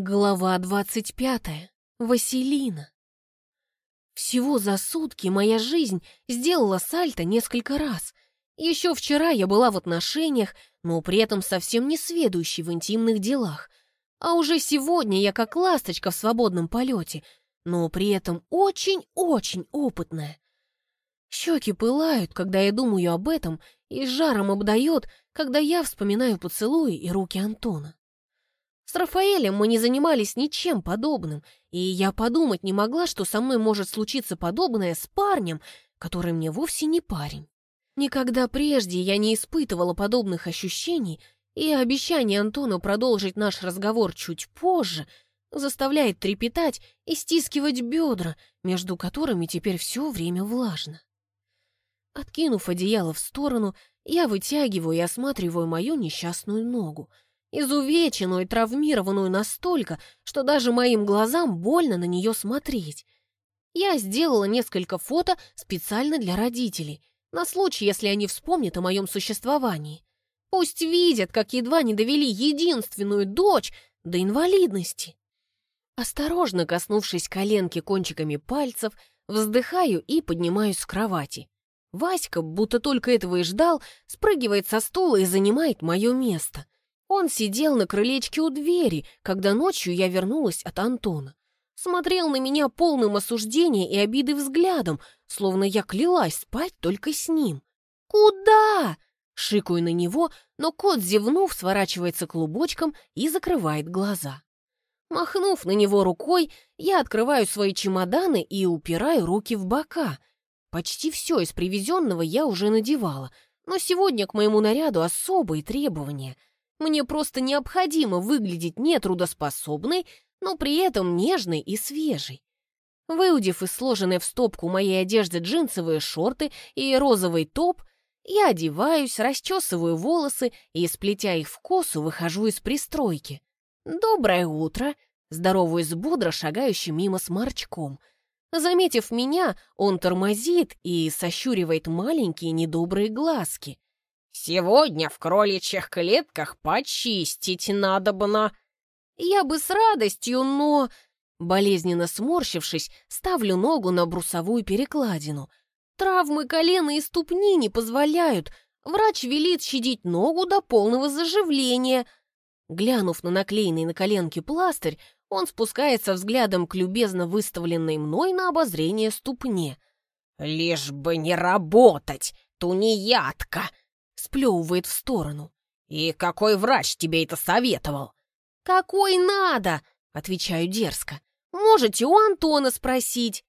Глава двадцать пятая. Василина. Всего за сутки моя жизнь сделала сальто несколько раз. Еще вчера я была в отношениях, но при этом совсем не сведущей в интимных делах. А уже сегодня я как ласточка в свободном полете, но при этом очень-очень опытная. Щеки пылают, когда я думаю об этом, и жаром обдает, когда я вспоминаю поцелуи и руки Антона. С Рафаэлем мы не занимались ничем подобным, и я подумать не могла, что со мной может случиться подобное с парнем, который мне вовсе не парень. Никогда прежде я не испытывала подобных ощущений, и обещание Антона продолжить наш разговор чуть позже заставляет трепетать и стискивать бедра, между которыми теперь все время влажно. Откинув одеяло в сторону, я вытягиваю и осматриваю мою несчастную ногу — изувеченную и травмированную настолько, что даже моим глазам больно на нее смотреть. Я сделала несколько фото специально для родителей, на случай, если они вспомнят о моем существовании. Пусть видят, как едва не довели единственную дочь до инвалидности. Осторожно коснувшись коленки кончиками пальцев, вздыхаю и поднимаюсь с кровати. Васька, будто только этого и ждал, спрыгивает со стула и занимает мое место — он сидел на крылечке у двери, когда ночью я вернулась от Антона. Смотрел на меня полным осуждения и обиды взглядом, словно я клялась спать только с ним. «Куда?» Шикаю на него, но кот, зевнув, сворачивается клубочком и закрывает глаза. Махнув на него рукой, я открываю свои чемоданы и упираю руки в бока. Почти все из привезенного я уже надевала, но сегодня к моему наряду особые требования — мне просто необходимо выглядеть нетрудоспособной, но при этом нежной и свежей. Выудив из сложенной в стопку моей одежды джинсовые шорты и розовый топ, я одеваюсь, расчесываю волосы и, сплетя их в косу, выхожу из пристройки. «Доброе утро!» здороваюсь бодро шагающим мимо сморчком. Заметив меня, он тормозит и сощуривает маленькие недобрые глазки. Сегодня в кроличьих клетках почистить надобно. Я бы с радостью, но... Болезненно сморщившись, ставлю ногу на брусовую перекладину. Травмы колена и ступни не позволяют. Врач велит щадить ногу до полного заживления. Глянув на наклеенный на коленке пластырь, он спускается взглядом к любезно выставленной мной на обозрение ступне. «Лишь бы не работать, тунеядка!» Сплевывает в сторону. «И какой врач тебе это советовал?» «Какой надо!» — отвечаю дерзко. «Можете у Антона спросить».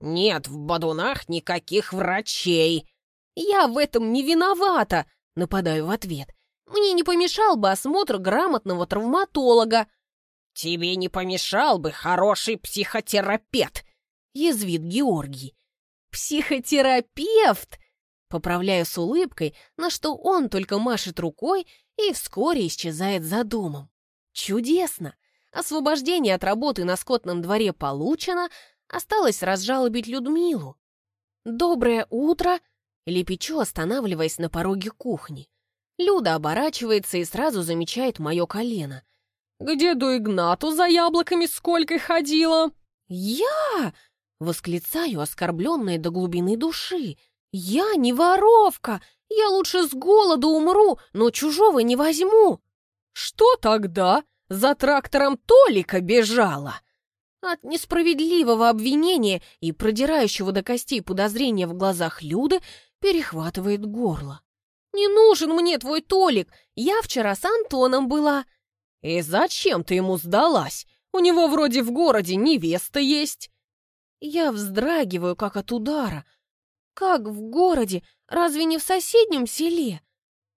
«Нет в Бадунах никаких врачей». «Я в этом не виновата!» — нападаю в ответ. «Мне не помешал бы осмотр грамотного травматолога». «Тебе не помешал бы хороший психотерапевт!» — язвит Георгий. «Психотерапевт!» Поправляю с улыбкой, на что он только машет рукой и вскоре исчезает за домом. Чудесно! Освобождение от работы на скотном дворе получено, осталось разжалобить Людмилу. «Доброе утро!» — лепечу, останавливаясь на пороге кухни. Люда оборачивается и сразу замечает мое колено. «К деду Игнату за яблоками сколько ходила?» «Я!» — восклицаю, оскорбленная до глубины души — «Я не воровка! Я лучше с голоду умру, но чужого не возьму!» «Что тогда? За трактором Толика бежала!» От несправедливого обвинения и продирающего до костей подозрения в глазах Люды перехватывает горло. «Не нужен мне твой Толик! Я вчера с Антоном была!» «И зачем ты ему сдалась? У него вроде в городе невеста есть!» Я вздрагиваю, как от удара, как в городе? Разве не в соседнем селе?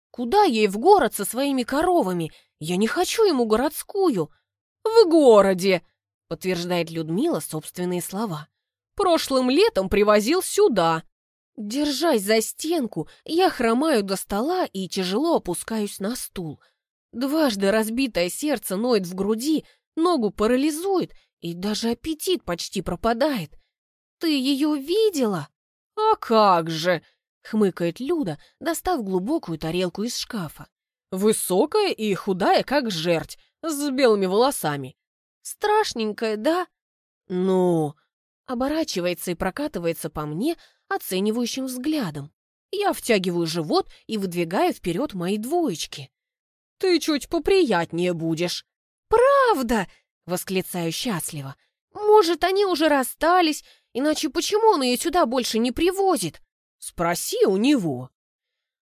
Куда ей в город со своими коровами? Я не хочу ему городскую. В городе, подтверждает Людмила собственные слова. Прошлым летом привозил сюда. Держась за стенку, я хромаю до стола и тяжело опускаюсь на стул. Дважды разбитое сердце ноет в груди, ногу парализует, и даже аппетит почти пропадает. Ты ее видела? «А как же!» — хмыкает Люда, достав глубокую тарелку из шкафа. «Высокая и худая, как жерть, с белыми волосами. Страшненькое, да? Ну, Оборачивается и прокатывается по мне оценивающим взглядом. Я втягиваю живот и выдвигаю вперед мои двоечки. ты чуть поприятнее будешь. «Правда!» — восклицаю счастливо. «Может, они уже расстались, иначе почему он ее сюда больше не привозит?» Спроси у него.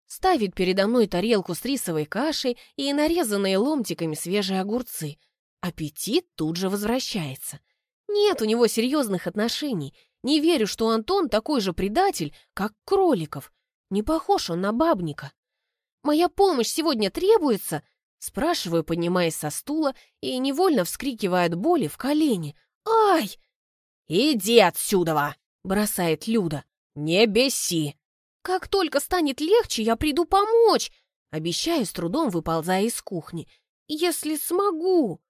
Ставит передо мной тарелку с рисовой кашей и нарезанные ломтиками свежие огурцы. Аппетит тут же возвращается. Нет у него серьезных отношений. Не верю, что Антон такой же предатель, как Кроликов. Не похож он на бабника. «Моя помощь сегодня требуется?» Спрашиваю, поднимаясь со стула и невольно вскрикивая от боли в колени. «Ай!» «Иди отсюда!» — бросает Люда. «Не беси!» «Как только станет легче, я приду помочь!» Обещаю, с трудом выползая из кухни. «Если смогу!»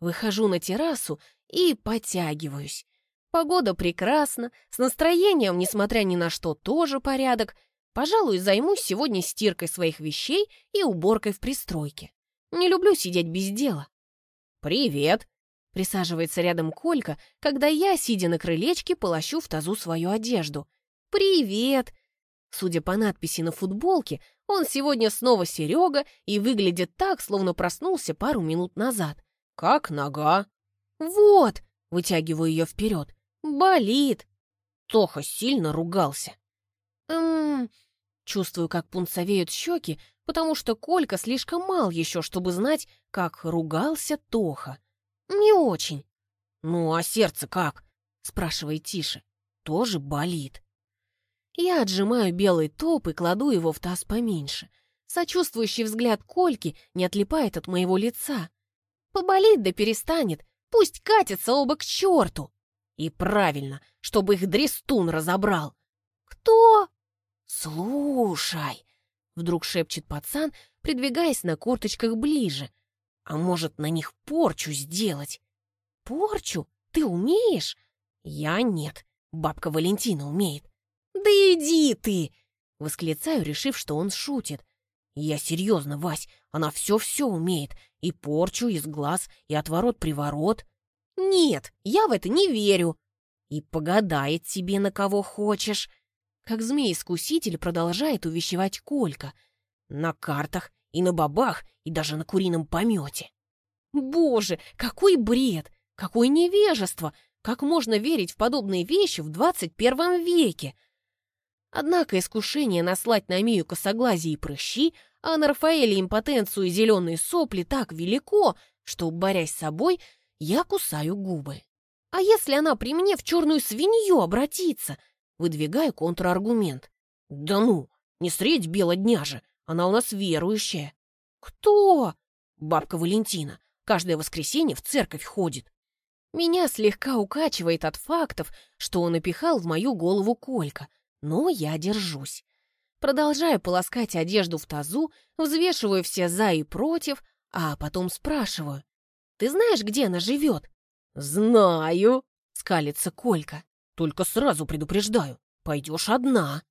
Выхожу на террасу и потягиваюсь. Погода прекрасна, с настроением, несмотря ни на что, тоже порядок. Пожалуй, займусь сегодня стиркой своих вещей и уборкой в пристройке. Не люблю сидеть без дела. «Привет!» Присаживается рядом Колька, когда я, сидя на крылечке, полощу в тазу свою одежду. «Привет!» Судя по надписи на футболке, он сегодня снова Серега и выглядит так, словно проснулся пару минут назад. «Как нога?» «Вот!» — вытягиваю ее вперед. «Болит!» Тоха сильно ругался. «Эм...» Чувствую, как пунцовеют щеки, потому что Колька слишком мал еще, чтобы знать, как ругался Тоха. «Не очень». «Ну, а сердце как?» — спрашивает Тише. «Тоже болит». Я отжимаю белый топ и кладу его в таз поменьше. Сочувствующий взгляд Кольки не отлипает от моего лица. Поболит да перестанет, пусть катятся оба к черту. И правильно, чтобы их дрестун разобрал. Кто? Слушай, вдруг шепчет пацан, придвигаясь на корточках ближе. А может, на них порчу сделать? Порчу? Ты умеешь? Я нет, бабка Валентина умеет. Да иди ты! Восклицаю, решив, что он шутит. Я серьезно, Вась, она все-все умеет. И порчу, и сглаз, и отворот-приворот. Нет, я в это не верю. И погадает себе на кого хочешь. Как змей-искуситель продолжает увещевать Колька. На картах, и на бабах, и даже на курином помете. Боже, какой бред! Какое невежество! Как можно верить в подобные вещи в 21 веке? Однако искушение наслать на Мию косоглазие и прыщи, а на Рафаэле импотенцию и зеленые сопли так велико, что, борясь с собой, я кусаю губы. А если она при мне в черную свинью обратится? Выдвигаю контраргумент. Да ну, не средь бела дня же, она у нас верующая. Кто? Бабка Валентина. Каждое воскресенье в церковь ходит. Меня слегка укачивает от фактов, что он напихал в мою голову Колька — но я держусь. Продолжаю полоскать одежду в тазу, взвешиваю все «за» и «против», а потом спрашиваю. «Ты знаешь, где она живет?» «Знаю», — скалится Колька. «Только сразу предупреждаю, пойдешь одна».